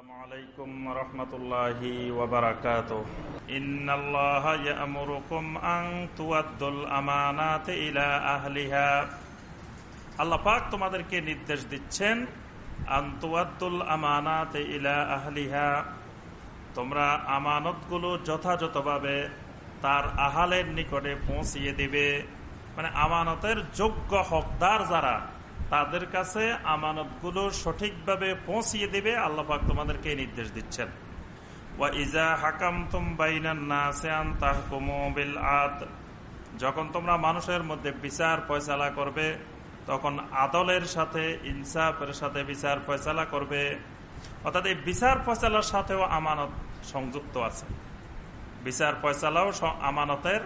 السلام عليكم ورحمة الله وبركاته إن الله يأمركم أن تودوا الأمانات إلى أهلها আল্লাহ পাক তোমাদেরকে নির্দেশ দিচ্ছেন আন্তুয়াদ্দুল আমানাত ইলা আহলিহা তোমরা আমানতগুলো যথাযথভাবে তার আহালের নিকটে পৌঁছিয়ে দিবে মানে আমানতের যোগ্য হকদার যারা তাদের কাছে আমানতগুলো সঠিকভাবে পৌঁছিয়ে দেবে, আল্লাহ পাক তোমাদেরকে নির্দেশ দিচ্ছেন। যখন তোমরা মানুষের মধ্যে বিচার ফয়সালা করবে, তখন আদলের সাথে, ইনসাফের সাথে বিচার ফয়সালা করবে। অর্থাৎ এই বিচার ফয়সালার সাথেও আমানত সংযুক্ত আছে। বিচার ফয়সালাও আমানতের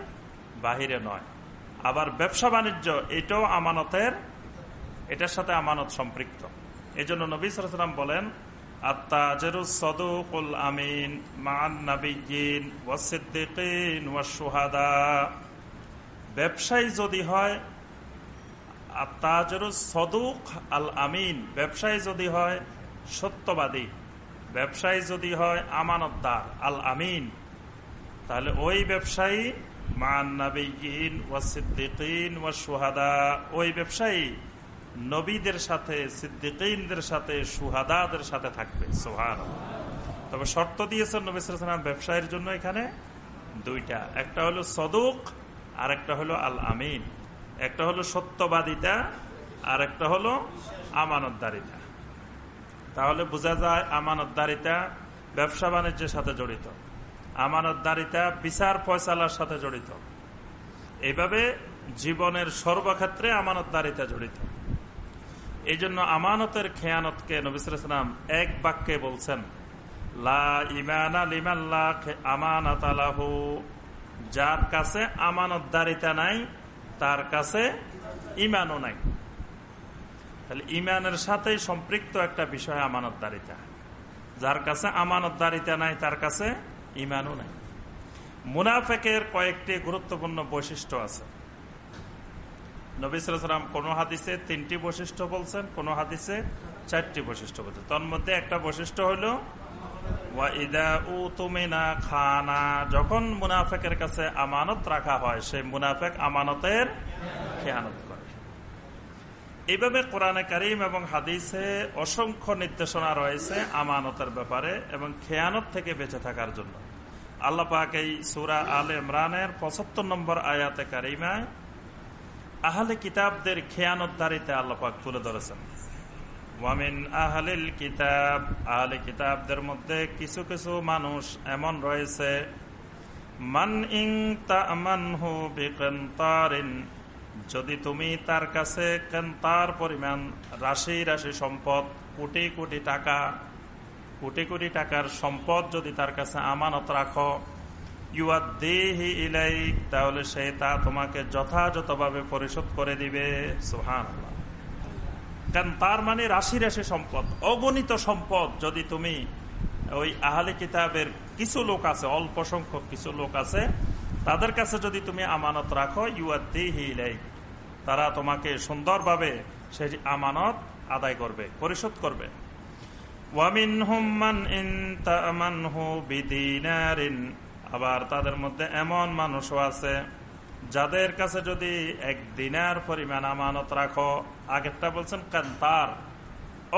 বাহিরে নয়। আবার ব্যবসা বাণিজ্য এটাও আমানতের এটার সাথে আমানত সম্পৃক্ত। এই জন্য নবী সালাম বলেন সদুকুল আমিন মান নাবিগিন ওয়াসিদ্দিকিন ওয়াসুহাদা ব্যবসায়ী যদি হয় আত্মাজরুস সদুক আল আমিন। ব্যবসায়ী যদি হয়, সত্যবাদী। ব্যবসায়ী যদি হয়, আমানতদার আল আমিন। তাহলে ওই ব্যবসায়ী মান নাবিগিন ওয়াসিদ্দিকিন ওয়াসুহাদা ওই ব্যবসায়ী নবীদের সাথে সিদ্দিকদের সাথে, সুহাদাদের সাথে থাকবে। সোহান তবে শর্ত দিয়েছেন নবী ব্যবসায়ের জন্য এখানে দুইটা। একটা হলো সদুক আর একটা হলো আল আমিন একটা হলো সত্যবাদিতা আর একটা হলো আমানতদারিতা। তাহলে বোঝা যায় আমানতদারিতা ব্যবসা বাণিজ্যের সাথে জড়িত। আমানতদারিতা বিচার ফয়সালার সাথে জড়িত। এইভাবে জীবনের সর্বক্ষেত্রে আমানতদারিতা জড়িত। এই জন্য আমানতের খেয়ানতকে নবিসাম এক বাক্যে বলছেন যার কাছে আমানতদারিতা নাই, তার কাছে ইমানও নাই। তাহলে ইমানের সাথে সম্পৃক্ত একটা বিষয় আমানতদারিতা। যার কাছে আমানতদারিতা নাই, তার কাছে ইমানও নাই। মুনাফেকের কয়েকটি গুরুত্বপূর্ণ বৈশিষ্ট্য আছে। নবিসাম কোন হাদিসে তিনটি বৈশিষ্ট্য বলছেন, কোন হাদিসে চারটি বৈশিষ্ট্য বলছেন। একটা বৈশিষ্ট্য হলো খানা যখন মুনাফেকের কাছে আমানত রাখা হয়, সেই মুনাফেক আমানতের খেয়ানত করে। এইভাবে কোরআনে করিম এবং হাদিসে অসংখ্য নির্দেশনা রয়েছে আমানতের ব্যাপারে এবং খেয়ানত থেকে বেঁচে থাকার জন্য। আল্লাহ পাক এই সুরা আল ইমরানের পঁচাত্তর নম্বর আয়াতে কারিমায় আহলে কিতাবদের খেয়ানতদারিতে আল্লাপাক তুলে ধরেছেন। ওয়ামিন আহলিল কিতাব, আহলে কিতাবদের মধ্যে কিছু কিছু মানুষ এমন রয়েছে, মান ইং তামানহু বিকান্তারিন যদি তুমি তার কাছে কেন্তার পরিমাণ রাশি রাশি সম্পদ, কোটি কোটি টাকা, কোটি কোটি টাকার সম্পদ যদি তার কাছে আমানত রাখো ইউয়াদ্দিহি ইলাইক, তাহলে সে তা তোমাকে যথাযথভাবে পরিশোধ করে দিবে। কারণ তার মানে রাশি রাশি সম্পদ, অগণিত সম্পদ। যদি তুমি ওই আহলে কিতাবের কিছু লোক আছে, অল্প সংখ্যক কিছু লোক আছে, তাদের কাছে যদি তুমি আমানত রাখো ইউয়াদ্দিহি ইলাইক, তারা তোমাকে সুন্দরভাবে সেই আমানত আদায় করবে, পরিশোধ করবে। ওয়ামিন হুম্মান ইন তামানহু বিদিনারিন আবার তাদের মধ্যে এমন মানুষও আছে, যাদের কাছে যদি এক দিনার পরিমাণ আমানত রাখো, আগেরটা বলছেন তার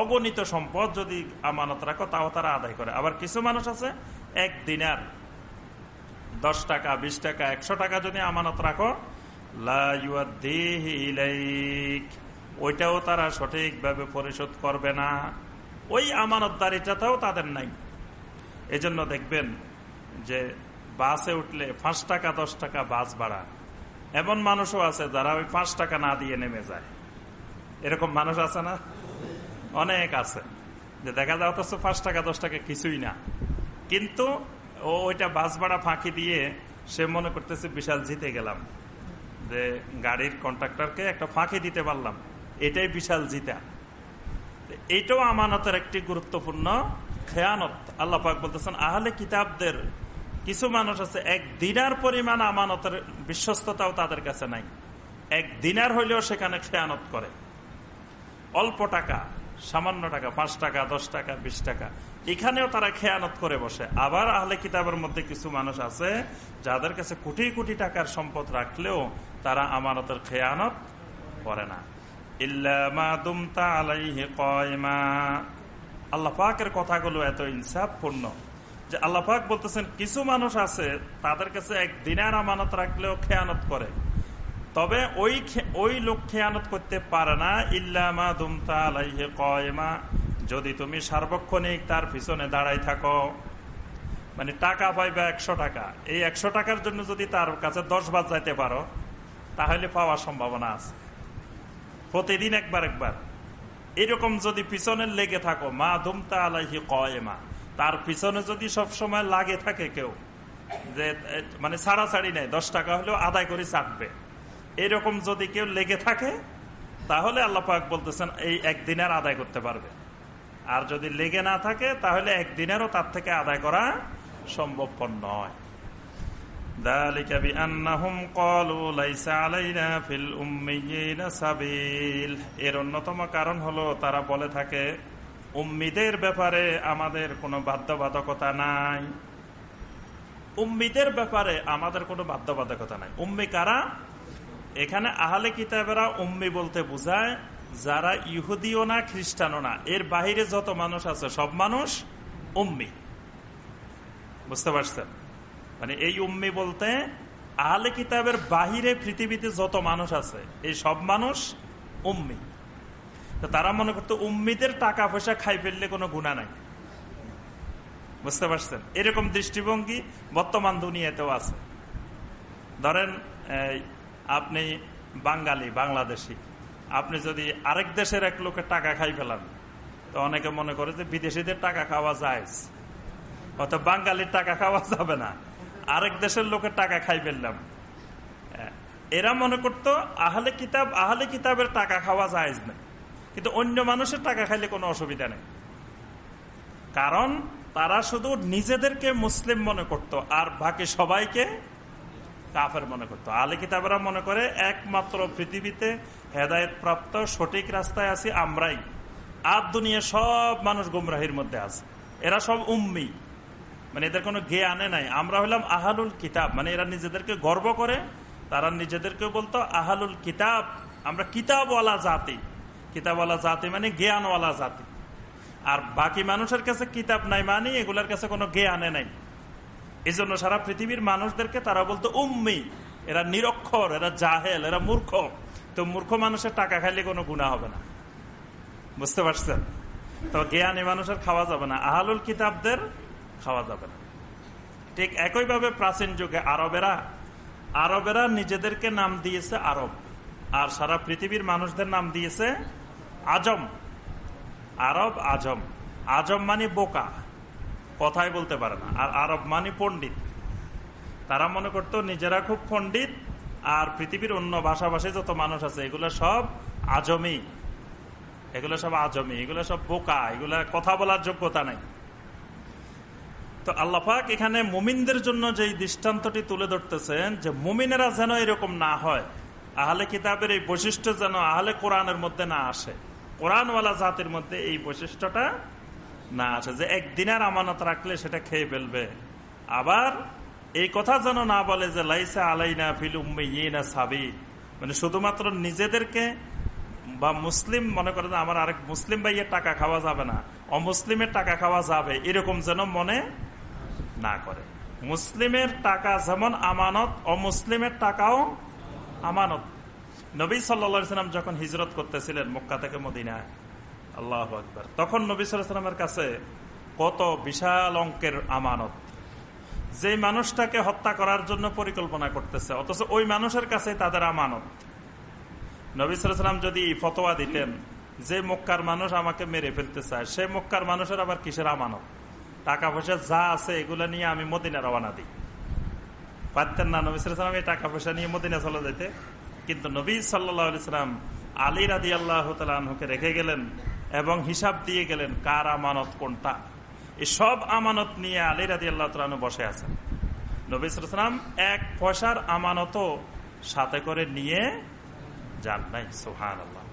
অগণিত সম্পদ যদি আমানত রাখো, তাও তারা আদায় করে। আবার কিছু মানুষ আছে, এক দিনার, দশ টাকা, বিশ টাকা, একশো টাকা যদি আমানত রাখো ওইটাও তারা সঠিকভাবে পরিশোধ করবে না। ওই আমানতদারিটাতেও তাদের নাই। এজন্য দেখবেন যে বাসে উঠলে পাঁচ টাকা, দশ টাকা বাস ভাড়া। এমন মানুষও আছে যারা ওই পাঁচ টাকা না দিয়ে নেমে যায়। এরকম মানুষ আছে না? অনেক আছে। যে দেখা যায় অথচ পাঁচ টাকা, দশ টাকা কিছুই না। কিন্তু ও ওইটা বাস ভাড়া ফাঁকি দিয়ে সে মনে করতেছে, বিশাল জিতে গেলাম। যে গাড়ির কন্ট্রাক্টরকে একটা ফাঁকি দিতে পারলাম। এটাই বিশাল জিতা। এইটাও আমানতের একটি গুরুত্বপূর্ণ খেয়ানত। আল্লাহ পাক বলতেছেন, আহলে কিতাবদের কিছু মানুষ আছে, এক দিনার পরিমাণ আমানতের বিশ্বস্ততাও তাদের কাছে নাই। এক দিনার হইলেও সেখানে খেয়ানত করে। অল্প টাকা, সামান্য টাকা, পাঁচ টাকা, দশ টাকা, বিশ টাকা, এখানেও তারা খেয়ানত করে বসে। আবার আহলে কিতাবের মধ্যে কিছু মানুষ আছে, যাদের কাছে কোটি কোটি টাকার সম্পদ রাখলেও তারা আমানতের খেয়ানত করে না। আল্লাহ পাকের কথাগুলো এত ইনসাফপূর্ণ। যে আল্লাহ পাক বলতেছেন, কিছু মানুষ আছে, তাদের কাছে এক দিনের আমানত রাখলেও খেয়ানত করে। তবে ওই ওই লোক খেয়ানত করতে পারে না ইল্লামা দুমতা আলাইহে কয়মা। যদি তুমি সার্বক্ষণিক তার পিছনে দাঁড়াই থাকো মানে টাকা পাইবা একশো টাকা। এই একশো টাকার জন্য যদি তার কাছে দশ বার যাইতে পারো, তাহলে পাওয়ার সম্ভাবনা আছে। প্রতিদিন একবার একবার। এরকম যদি পিছনে লেগে থাকো, মা দুমতা আলাইহি কয়মা। তার পিছনে যদি সব সময় লাগে থাকে কেউ, যে মানে ছাড়াছাড়ি নেই, দশ টাকা হলেও আদায় করে চাটবে। এরকম যদি কেউ লেগে থাকে, তাহলে আল্লাপাক বলতেছেন, এই একদিনের আদায় করতে পারবে। আর যদি লেগে না থাকে, তাহলে একদিনেরও তার থেকে আদায় করা সম্ভবপর নয়। এর অন্যতম কারণ হলো, তারা বলে থাকে উম্মিদের ব্যাপারে আমাদের কোনো বাধ্যবাধকতা নাই। উম্মিদের ব্যাপারে আমাদের কোনো বাধ্যবাধকতা নাই। উম্মি কারা? এখানে আহলে কিতাবেরা উম্মি বলতে বোঝায়, যারা ইহুদিও না, খ্রিস্টানও না। এর বাহিরে যত মানুষ আছে, সব মানুষ উম্মি। বুঝতে পারছেন? মানে এই উম্মি বলতে আহলে কিতাবের বাহিরে পৃথিবীতে যত মানুষ আছে, এই সব মানুষ উম্মি। তারা মনে করতো, উম্মিদের টাকা পয়সা খাই ফেললে কোনো গুণা নাই। বুঝতে পারছেন? এরকম দৃষ্টিভঙ্গি বর্তমান দুনিয়াতেও আছে। ধরেন আপনি বাঙালি, বাংলাদেশি। আপনি যদি আরেক দেশের এক লোকের টাকা খাই ফেলান, তো অনেকে মনে করে যে বিদেশিদের টাকা খাওয়া যায়। অত বাঙালির টাকা খাওয়া যাবে না। আরেক দেশের লোকের টাকা খাই ফেললাম। এরা মনে করতো, আহলে কিতাব, আহলে কিতাবের টাকা খাওয়া যায় না। কিন্তু অন্য মানুষের টাকা খাইলে কোনো অসুবিধা নেই। কারণ তারা শুধু নিজেদেরকে মুসলিম মনে করত, আর বাকি সবাইকে কাফের মনে করতো। আলে কিতাবরা মনে করে, একমাত্র পৃথিবীতে হেদায়ত প্রাপ্ত সঠিক রাস্তায় আছি আমরাই। আর দুনিয়া সব মানুষ গুমরাহির মধ্যে আছে। এরা সব উম্মি। মানে এদের কোনো গে আনে নাই। আমরা হলাম আহালুল কিতাব। মানে এরা নিজেদেরকে গর্ব করে, তারা নিজেদেরকে বলতো, আহালুল কিতাব, আমরা কিতাবওয়ালা জাতি। কিতাবওয়ালা জাতি মানে জ্ঞানওয়ালা জাতি। আর বাকি মানুষের কাছে কিতাব নাই মানে এগুলার কাছে কোনো আনে নাই। এই জন্য সারা পৃথিবীর মানুষদেরকে তারা বলতো, উম্মি, এরা নিরক্ষর, এরা জাহেল, এরা মূর্খ। তো মূর্খ মানুষের টাকা খাইলে কোনো গুণা হবে না। বুঝতে পারছেন? তো জ্ঞানী মানুষের খাওয়া যাবে না, আহালুল কিতাবদের খাওয়া যাবে না। ঠিক একইভাবে প্রাচীন যুগে আরবেরা আরবেরা নিজেদেরকে নাম দিয়েছে আরব। আর সারা পৃথিবীর মানুষদের নাম দিয়েছে আজম। আরব আজম। আজম মানে বোকা। কথাই বলতে পারে না। আর আরব মানে পণ্ডিত। তারা মনে করতো, নিজেরা খুব পণ্ডিত, আর পৃথিবীর অন্য ভাষাভাষী যত মানুষ আছে, এগুলো সব আজমি এগুলো সব আজমি এগুলো সব বোকা। এগুলা কথা বলার যোগ্যতা নাই। তো আল্লাপাক এখানে মুমিনদের জন্য যে দৃষ্টান্তটি তুলে ধরতেছেন, যে মুমিনেরা যেন এরকম না হয় আহলে কিতাবের এই বৈশিষ্ট্য যেন আহলে কোরআনের মধ্যে না আসে। কোরআনওয়ালা জাতির মধ্যে এই বৈশিষ্ট্যটা না আসে যে একদিনের আমানত রাখলে সেটা খেয়ে ফেলবে। আবার এই কথা যেন না বলে যে লাইসা আলাইনা ফিল উম্মিনা সাবি। মানে শুধুমাত্র নিজেদেরকে বা মুসলিম মনে করে আমার আরেক মুসলিম ভাইয়ের টাকা খাওয়া যাবে না, অমুসলিমের টাকা খাওয়া যাবে, এরকম যেন মনে না করে। মুসলিমের টাকা যেমন আমানত, অমুসলিমের টাকাও আমানত। নবী সাল্লাম যখন হিজরত করতেছিলেন মক্কা থেকে মদিনায়, আল্লাহ আকবর, তখন নবী সাল্লামের কাছে কত বিশাল অঙ্কের আমানত। যে মানুষটাকে হত্যা করার জন্য পরিকল্পনা করতেছে, অথচ ওই মানুষের কাছে তাদের আমানত। নবী সাল্লাম যদি ফতোয়া দিতেন, যে মক্কার মানুষ আমাকে মেরে ফেলতে চায়, সে মক্কার মানুষের আবার কিসের আমানত? টাকা পয়সা যা আছে, এগুলো নিয়ে আমি মদিনা রওনা দিই। পারতেন না, নবী সাল্লাম এই টাকা পয়সা নিয়ে মদিনা চলে যেতে। কিন্তু নবী সাল্লাম আলী রাদি আল্লাহকে রেখে গেলেন এবং হিসাব দিয়ে গেলেন কার আমানত কোনটা। এই সব আমানত নিয়ে আলী রাদি আল্লাহ তালু বসে আছেন। নবী সালাম এক পয়সার আমানত সাথে করে নিয়ে যান নাই সোহান আল্লাহ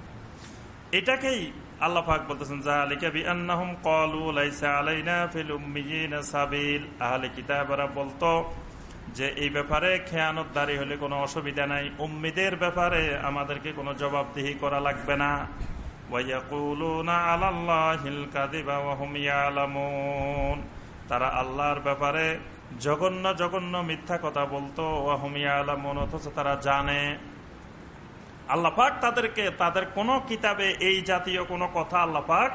এটাকেই আল্লাহ পাক বলতেছেন সাবিল। যে এই ব্যাপারে খেয়ানতদারি হলে কোনো অসুবিধা নাই। উম্মিদের ব্যাপারে আমাদেরকে কোনো জবাবদিহি করা লাগবে না। তারা আল্লাহর ব্যাপারে জঘন্য জঘন্য মিথ্যা কথা বলতো, ওয়া হুম ইয়ালামুন, অথচ তারা জানে। আল্লাপাক তাদেরকে, তাদের কোন কিতাবে এই জাতীয় কোনো কথা আল্লাপাক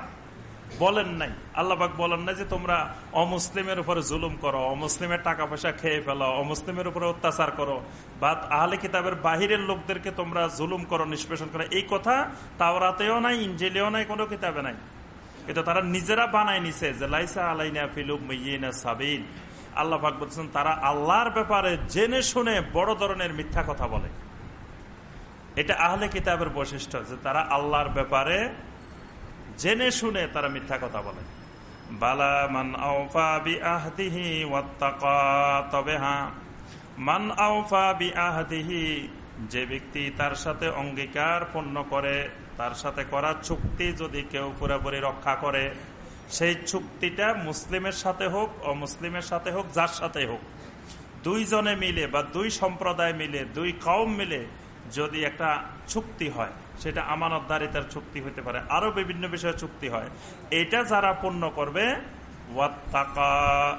বলেন নাই। আল্লাপাক বলেন নাই যে তোমরা অমুসলিমের উপরে জুলুম করো, অমুসলিমের টাকা পয়সা খেয়ে ফেলো, অমুসলিমের উপরে অত্যাচার করো। বা আহলে কিতাবের বাহিরের লোকদেরকে তোমরা জুলুম করো, নিষ্পেষণ করো। এই কথা তাওরাতেও নাই ইঞ্জিলেও নাই, কোনো কিতাবে নাই। কিন্তু তারা নিজেরা বানায় নিছে যে, লাইসা আলাইনা ফিলুম সাবিন আল্লাহ পাক বলছেন, তারা আল্লাহর ব্যাপারে জেনে শুনে বড় ধরনের মিথ্যা কথা বলে। এটা আহলে কিতাবের বৈশিষ্ট্য যে তারা আল্লাহর ব্যাপারে জেনে শুনে তারা মিথ্যা কথা বলে। বালা মান আউফা বি তবে হ্যাঁ মান যে ব্যক্তি তার সাথে অঙ্গীকার পণ্য করে, তার সাথে করা চুক্তি যদি কেউ পুরোপুরি রক্ষা করে, সেই চুক্তিটা মুসলিমের সাথে হোক ও মুসলিমের সাথে হোক, যার সাথে হোক, দুইজনে মিলে বা দুই সম্প্রদায় মিলে, দুই কম মিলে যদি একটা চুক্তি হয় সেটা আমানতদারিতার চুক্তি হতে পারে। আরও বিভিন্ন বিষয়ে চুক্তি হয়। এটা যারা পূর্ণ করবে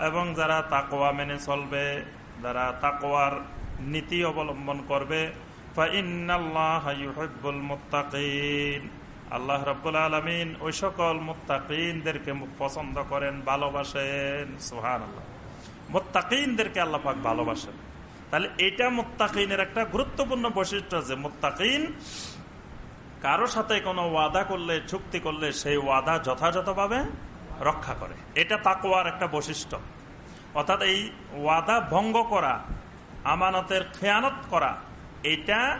এবং যারা তাকোয়া মেনে চলবে, যারা তাকোয়ার নীতি অবলম্বন করবে আল্লাহ রব্বুল আলমিন ওই সকল মুত্তাকিনদেরকে পছন্দ করেন, ভালোবাসেন। সোহান আল্লাহ মোত্তাকিনদেরকে আল্লাপাক ভালোবাসেন। তাহলে এটা মোত্তাকিনের একটা গুরুত্বপূর্ণ বৈশিষ্ট্য যে মোত্তাকিন কারও সাথে কোনো ওয়াদা করলে, চুক্তি করলে সেই ওয়াদা যথাযথভাবে রক্ষা করে। এটা তাকোয়ার একটা বৈশিষ্ট্য। অর্থাৎ এই ওয়াদা ভঙ্গ করা, আমানতের খেয়ানত করা এটা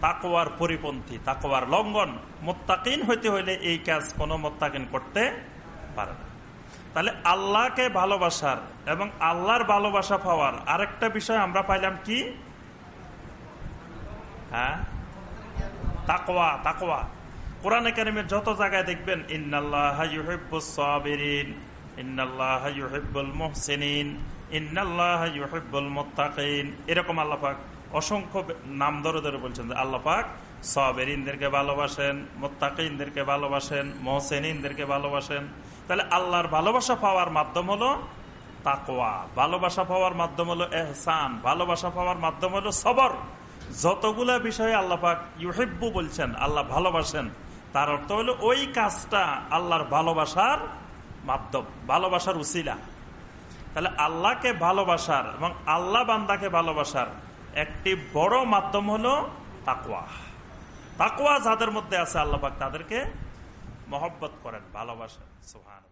তাকোয়ার পরিপন্থী তাকোয়ার লঙ্ঘন। মোত্তাকিন হইতে হইলে এই কাজ কোনো মোত্তাকিন করতে পারে না। তাহলে আল্লাহকে ভালোবাসার এবং আল্লাহর ভালোবাসা পাওয়ার আরেকটা বিষয় আমরা পাইলাম কি? হ্যাঁ? তাকোয়া তাকোয়া কোরআন একাডেমির যত জায়গায় দেখবেন, ইন্নাল্লাহ সাবিরিন, ইন্নাল্লাহ ইউহিব্বুল মুহসিনিন, ইন্নাল্লাহ ইউহিব্বুল মুত্তাকিন। এরকম আল্লাপাক অসংখ্য নাম ধরে ধরে বলছেন যে আল্লাপাক সাবেরিনদেরকে ভালোবাসেন, মোত্তাকিনদেরকে ভালোবাসেন, মোহসেনিনদেরকে ভালোবাসেন। তাহলে আল্লাহর ভালোবাসা পাওয়ার মাধ্যম হলো তাকোয়া ভালোবাসা পাওয়ার মাধ্যম হলো এহসান। ভালোবাসা পাওয়ার মাধ্যম হলো সবর। যতগুলা বিষয়ে আল্লাপাক ইউহেব্বু বলছেন, আল্লাহ ভালোবাসেন, তার অর্থ হলো ওই কাজটা আল্লাহর ভালোবাসার মাধ্যম, ভালোবাসার উসিলা। তাহলে আল্লাহকে ভালোবাসার এবং আল্লাহ বান্দাকে ভালোবাসার একটি বড় মাধ্যম হলো তাকুয়া তাকুয়া যাদের মধ্যে আছে আল্লাপাক তাদেরকে মহব্বত করেন, ভালোবাসেন সুহান